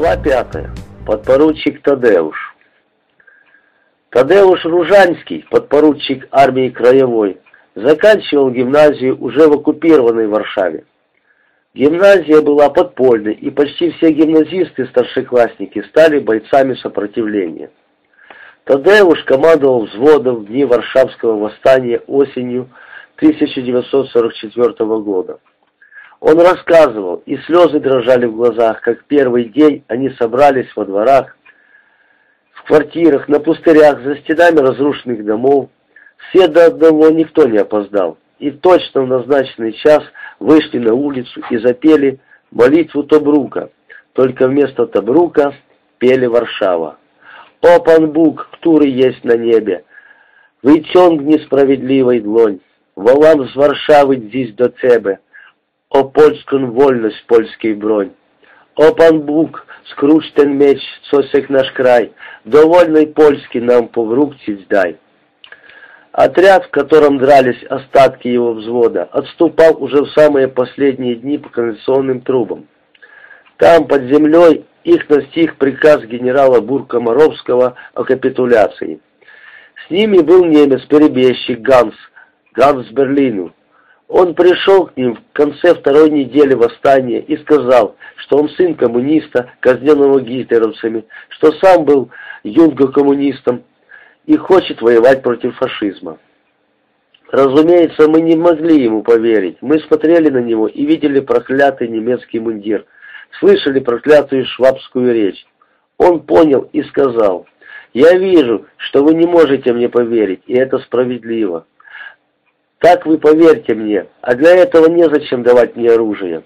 Глава пятая. Подпоручик Тадеуш. Тадеуш Ружанский, подпоручик армии Краевой, заканчивал гимназию уже в оккупированной Варшаве. Гимназия была подпольной, и почти все гимназисты-старшеклассники стали бойцами сопротивления. Тадеуш командовал взводом в дни Варшавского восстания осенью 1944 года. Он рассказывал, и слезы дрожали в глазах, как первый день они собрались во дворах, в квартирах, на пустырях, за стенами разрушенных домов. Все до одного, никто не опоздал. И точно в назначенный час вышли на улицу и запели молитву Тобрука. Только вместо Тобрука пели Варшава. «О, пан Бук, который есть на небе, вытягни справедливой длонь, волам з Варшави здесь до тебе, о польскую вольность, польский бронь. О, пан Бук, скруч ten меч, сосек наш край, довольный польский нам поврукцить дай. Отряд, в котором дрались остатки его взвода, отступал уже в самые последние дни по канализационным трубам. Там, под землей, их настиг приказ генерала Бурка-Моровского о капитуляции. С ними был немец-перебежчик Ганс, Ганс Берлину, он пришел к ним в конце второй недели восстания и сказал, что он сын коммуниста, казненного гитлеровцами, что сам был юнго-коммунистом и хочет воевать против фашизма. Разумеется, мы не могли ему поверить. Мы смотрели на него и видели проклятый немецкий мундир, слышали проклятую швабскую речь. Он понял и сказал, «Я вижу, что вы не можете мне поверить, и это справедливо. Так вы поверьте мне, а для этого незачем давать мне оружие.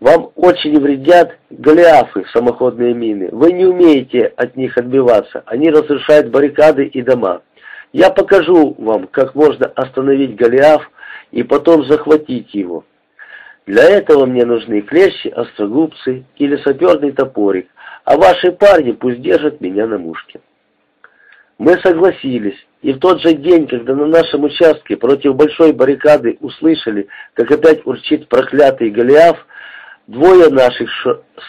Вам очень вредят голиафы, самоходные мины. Вы не умеете от них отбиваться. Они разрушают баррикады и дома. Я покажу вам, как можно остановить голиаф и потом захватить его. Для этого мне нужны клещи, острогубцы или саперный топорик, а ваши парни пусть держат меня на мушке. Мы согласились, и в тот же день, когда на нашем участке против большой баррикады услышали, как опять урчит проклятый Голиаф, двое наших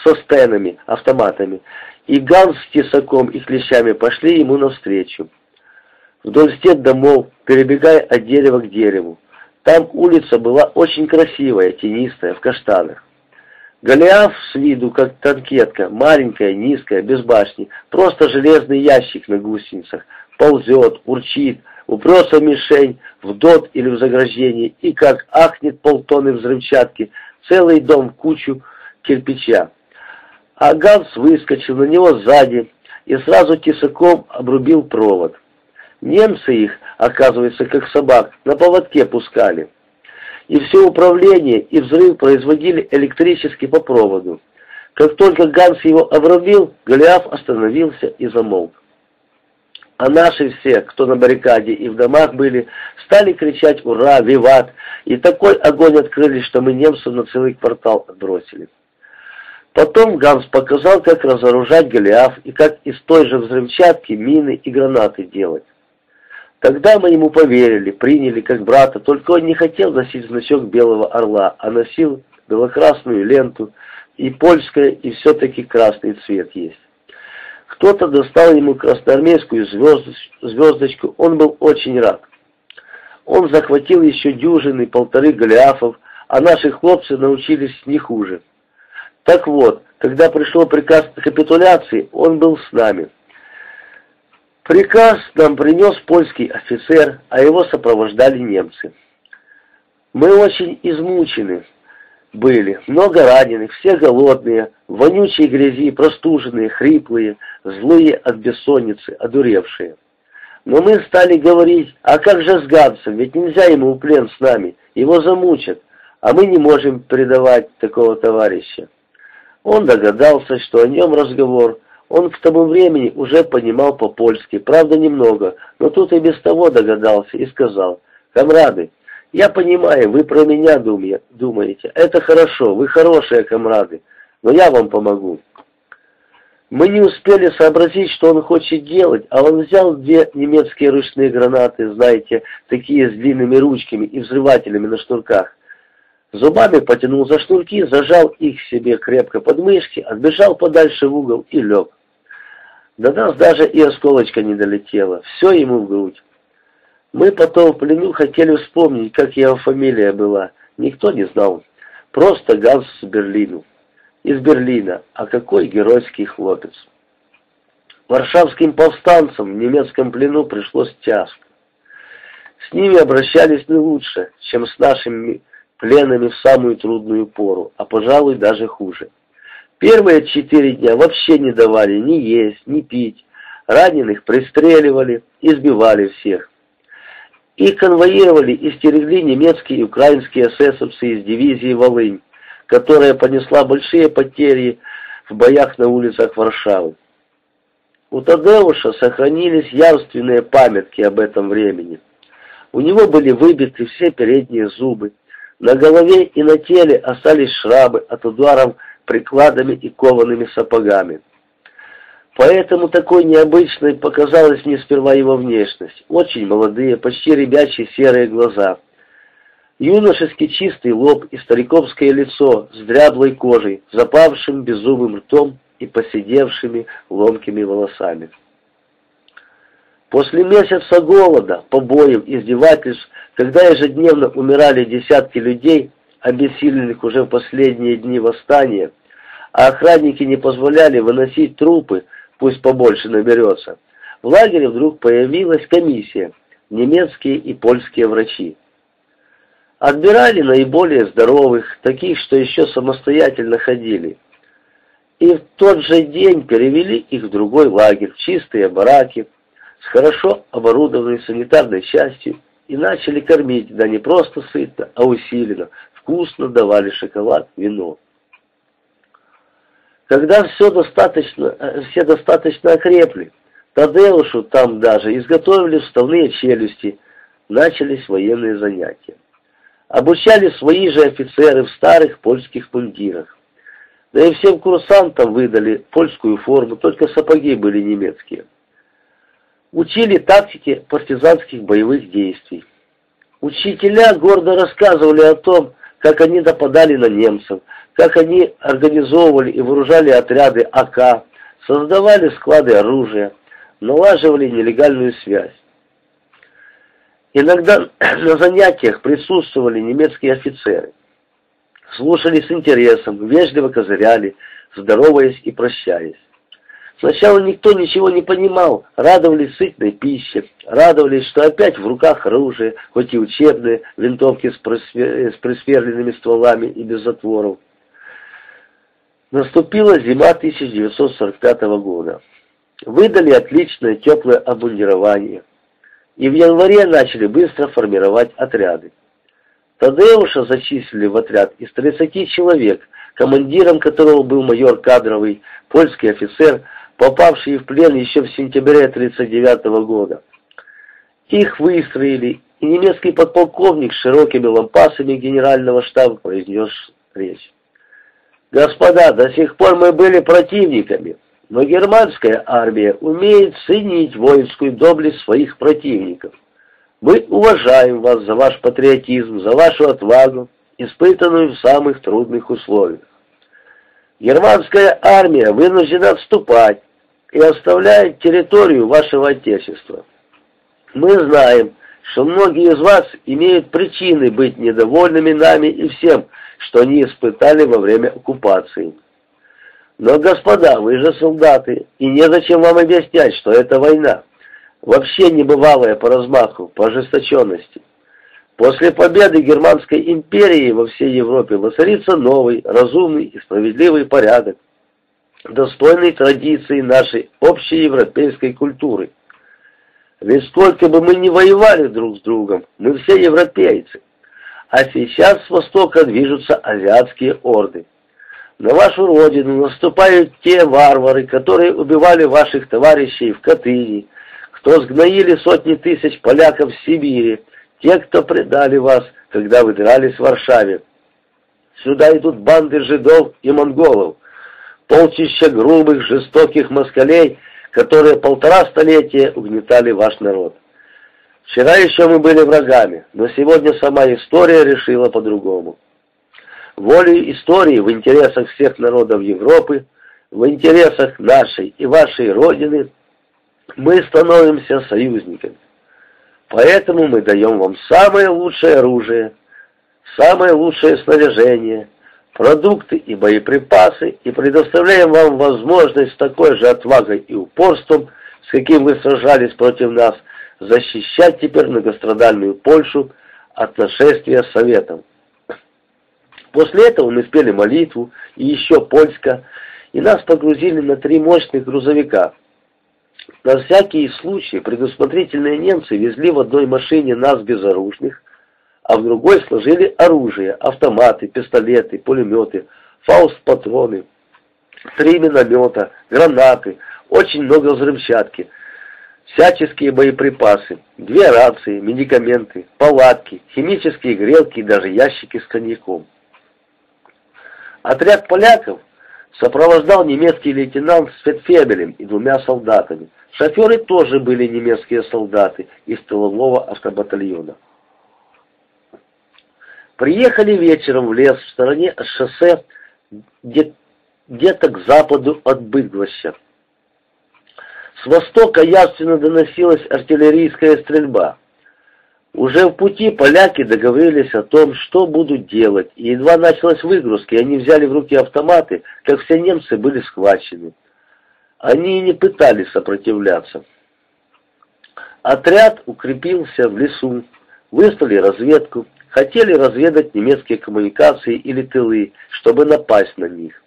со стенами, автоматами, и Ганс с тесаком и клещами пошли ему навстречу. Вдоль стен домов, перебегая от дерева к дереву. Там улица была очень красивая, тенистая, в каштанах. Голиаф с виду как танкетка, маленькая, низкая, без башни, просто железный ящик на гусеницах, ползет, урчит, упрется в мишень, в дот или в заграждение, и как ахнет полтонны взрывчатки, целый дом в кучу кирпича. А Ганс выскочил на него сзади и сразу тесаком обрубил провод. Немцы их, оказывается, как собак, на поводке пускали. И все управление и взрыв производили электрически по проводу. Как только Ганс его обрубил, Голиаф остановился и замолк. А наши все, кто на баррикаде и в домах были, стали кричать «Ура! Виват!» И такой огонь открыли, что мы немцев на целый квартал отбросили. Потом Ганс показал, как разоружать Голиаф и как из той же взрывчатки мины и гранаты делать. Тогда мы ему поверили, приняли как брата, только он не хотел носить значок Белого Орла, а носил белокрасную ленту, и польская, и все-таки красный цвет есть. Кто-то достал ему красноармейскую звездочку, он был очень рад. Он захватил еще дюжины, полторы голиафов, а наши хлопцы научились не хуже. Так вот, когда пришел приказ капитуляции, он был с нами. Приказ нам принес польский офицер, а его сопровождали немцы. Мы очень измучены, были, много раненых, все голодные, в вонючей грязи, простуженные, хриплые, злые от бессонницы, одуревшие. Но мы стали говорить, а как же с Гансом, ведь нельзя ему в плен с нами, его замучат, а мы не можем предавать такого товарища. Он догадался, что о нем разговор, он к тому времени уже понимал по-польски, правда немного, но тут и без того догадался и сказал, «Камрады, я понимаю, вы про меня думаете. Это хорошо, вы хорошие комрады, но я вам помогу. Мы не успели сообразить, что он хочет делать, а он взял две немецкие ручные гранаты, знаете, такие с длинными ручками и взрывателями на шнурках. Зубами потянул за шнурки, зажал их себе крепко под мышки, отбежал подальше в угол и лег. До нас даже и осколочка не долетела, все ему в грудь. Мы потом в плену хотели вспомнить, как его фамилия была. Никто не знал. Просто Ганс с Берлину. Из Берлина. А какой геройский хлопец. Варшавским повстанцам в немецком плену пришлось тяжко. С ними обращались не лучше, чем с нашими пленами в самую трудную пору, а, пожалуй, даже хуже. Первые четыре дня вообще не давали ни есть, ни пить. Раненых пристреливали, избивали всех. Их конвоировали и стерегли немецкие и украинские эсэсовцы из дивизии «Волынь», которая понесла большие потери в боях на улицах Варшавы. У Тадеуша сохранились явственные памятки об этом времени. У него были выбиты все передние зубы. На голове и на теле остались шрабы от ударов прикладами и коваными сапогами. Поэтому такой необычной показалась мне сперва его внешность. Очень молодые, почти ребячие серые глаза. Юношески чистый лоб и стариковское лицо с дряблой кожей, запавшим беззубым ртом и посидевшими ломкими волосами. После месяца голода, побоев, издевательств, когда ежедневно умирали десятки людей, обессиленных уже в последние дни восстания, а охранники не позволяли выносить трупы, пусть побольше наберется, в лагере вдруг появилась комиссия, немецкие и польские врачи. Отбирали наиболее здоровых, таких, что еще самостоятельно ходили. И в тот же день перевели их в другой лагерь, в чистые бараки, с хорошо оборудованной санитарной частью, и начали кормить, да не просто сытно, а усиленно, вкусно давали шоколад, вино. Когда все достаточно, э, все достаточно окрепли, Тадеушу там даже изготовили вставные челюсти, начались военные занятия. Обучали свои же офицеры в старых польских мундирах. Да и всем курсантам выдали польскую форму, только сапоги были немецкие. Учили тактике партизанских боевых действий. Учителя гордо рассказывали о том, как они нападали на немцев, как они организовывали и вооружали отряды АК, создавали склады оружия, налаживали нелегальную связь. Иногда на занятиях присутствовали немецкие офицеры. Слушали с интересом, вежливо козыряли, здороваясь и прощаясь. Сначала никто ничего не понимал, радовались сытной пище, радовались, что опять в руках оружие, хоть и учебные, винтовки с, просвер... с присверленными стволами и без затворов. Наступила зима 1945 года. Выдали отличное теплое обмундирование. И в январе начали быстро формировать отряды. Тадеуша зачислили в отряд из 30 человек, командиром которого был майор кадровый, польский офицер, попавший в плен еще в сентябре 1939 года. Их выстроили, и немецкий подполковник с широкими лампасами генерального штаба произнес речь. «Господа, до сих пор мы были противниками, но германская армия умеет ценить воинскую доблесть своих противников. Мы уважаем вас за ваш патриотизм, за вашу отвагу, испытанную в самых трудных условиях. Германская армия вынуждена отступать, и оставляет территорию вашего Отечества. Мы знаем, что многие из вас имеют причины быть недовольными нами и всем, что они испытали во время оккупации. Но, господа, вы же солдаты, и незачем вам объяснять, что это война. Вообще небывалая по размаху, по ожесточенности. После победы Германской империи во всей Европе воцарится новый, разумный и справедливый порядок, достойной традиции нашей общей европейской культуры. Ведь сколько бы мы ни воевали друг с другом, мы все европейцы. А сейчас с востока движутся азиатские орды. На вашу родину наступают те варвары, которые убивали ваших товарищей в Катыни, кто сгноили сотни тысяч поляков в Сибири, те, кто предали вас, когда вы дрались в Варшаве. Сюда идут банды жидов и монголов, полчища грубых, жестоких москалей, которые полтора столетия угнетали ваш народ. Вчера еще мы были врагами, но сегодня сама история решила по-другому. волей истории в интересах всех народов Европы, в интересах нашей и вашей Родины, мы становимся союзниками. Поэтому мы даем вам самое лучшее оружие, самое лучшее снаряжение, продукты и боеприпасы и предоставляем вам возможность с такой же отвагой и упорством, с каким вы сражались против нас, защищать теперь многострадальную Польшу от нашествия Советов. После этого мы спели молитву, и еще польска, и нас погрузили на три мощных грузовика. На всякий случай предусмотрительные немцы везли в одной машине нас безоружных, а в другой сложили оружие, автоматы, пистолеты, пулеметы, фауст-патроны, три миномета, гранаты, очень много взрывчатки, всяческие боеприпасы, две рации, медикаменты, палатки, химические грелки и даже ящики с коньяком. Отряд поляков сопровождал немецкий лейтенант с Фетфебелем и двумя солдатами. Шоферы тоже были немецкие солдаты из тылового автобатальона. Приехали вечером в лес в стороне шоссе где-то к западу от Быдгоща. С востока явственно доносилась артиллерийская стрельба. Уже в пути поляки договорились о том, что будут делать, и едва началась выгрузка, и они взяли в руки автоматы, как все немцы были схвачены. Они и не пытались сопротивляться. Отряд укрепился в лесу, выслали разведку, хотели разведать немецкие коммуникации или тылы, чтобы напасть на них.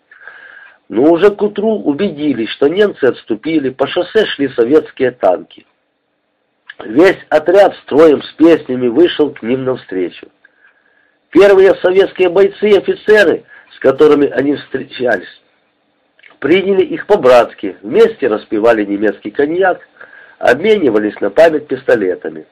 Но уже к утру убедились, что немцы отступили, по шоссе шли советские танки. Весь отряд строем с песнями вышел к ним навстречу. Первые советские бойцы и офицеры, с которыми они встречались, приняли их по-братски, вместе распивали немецкий коньяк, обменивались на память пистолетами.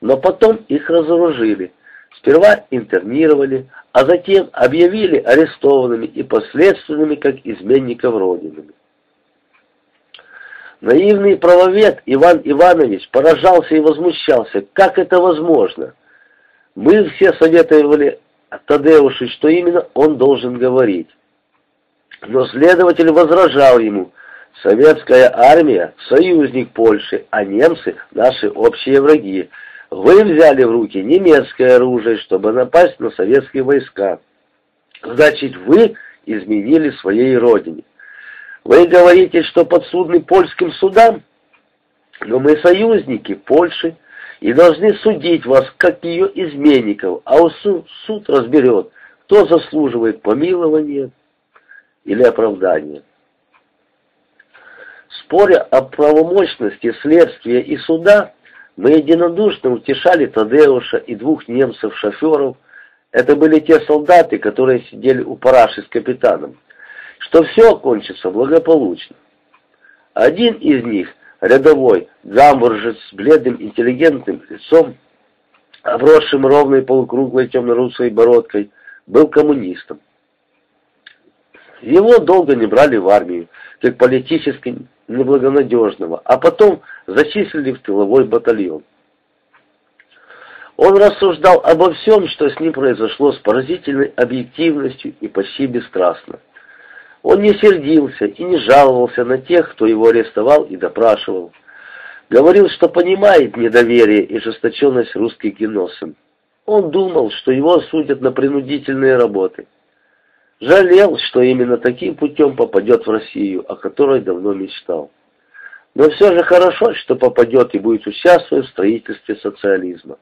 Но потом их разоружили, Сперва интернировали, а затем объявили арестованными и последственными как изменников Родины. Наивный правовед Иван Иванович поражался и возмущался, как это возможно. Мы все советовали Тадеушу, что именно он должен говорить. Но следователь возражал ему, советская армия – союзник Польши, а немцы – наши общие враги, вы взяли в руки немецкое оружие, чтобы напасть на советские войска. Значит, вы изменили своей родине. Вы говорите, что подсудны польским судам? Но мы союзники Польши и должны судить вас, как ее изменников, а суд, суд разберет, кто заслуживает помилования или оправдания. Споря о правомощности следствия и суда, мы единодушно утешали Тадеуша и двух немцев-шоферов, это были те солдаты, которые сидели у параши с капитаном, что все окончится благополучно. Один из них, рядовой, гамбуржец с бледным интеллигентным лицом, обросшим ровной полукруглой темно-русой бородкой, был коммунистом. Его долго не брали в армию, как политически неблагонадежного, а потом зачислили в тыловой батальон. Он рассуждал обо всем, что с ним произошло с поразительной объективностью и почти бесстрастно. Он не сердился и не жаловался на тех, кто его арестовал и допрашивал. Говорил, что понимает недоверие и жесточенность русских геносам. Он думал, что его осудят на принудительные работы. Жалел, что именно таким путем попадет в Россию, о которой давно мечтал. Но все же хорошо, что попадет и будет участвовать в строительстве социализма.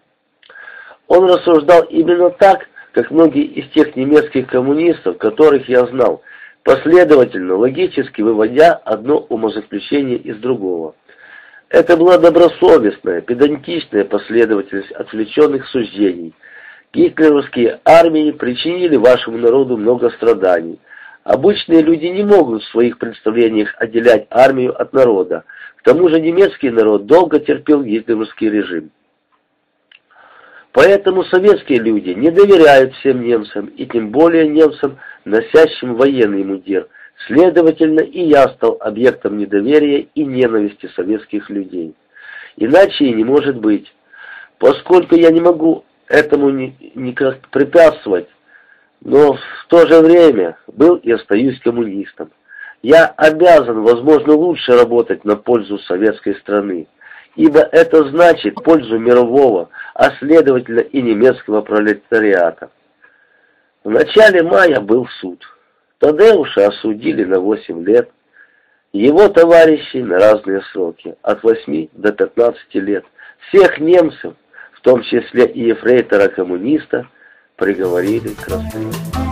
Он рассуждал именно так, как многие из тех немецких коммунистов, которых я знал, последовательно, логически выводя одно умозаключение из другого. Это была добросовестная, педантичная последовательность отвлеченных суждений – Гитлеровские армии причинили вашему народу много страданий. Обычные люди не могут в своих представлениях отделять армию от народа. К тому же немецкий народ долго терпел гитлеровский режим. Поэтому советские люди не доверяют всем немцам, и тем более немцам, носящим военный мундир. Следовательно, и я стал объектом недоверия и ненависти советских людей. Иначе и не может быть. Поскольку я не могу этому никак препятствовать. но в то же время был и остаюсь коммунистом. Я обязан, возможно, лучше работать на пользу советской страны, ибо это значит пользу мирового, а следовательно и немецкого пролетариата. В начале мая был суд. Тадеуша осудили на 8 лет, его товарищи на разные сроки, от 8 до 15 лет. Всех немцев, в том числе и ефрейтора-коммуниста, приговорили к расстрелу.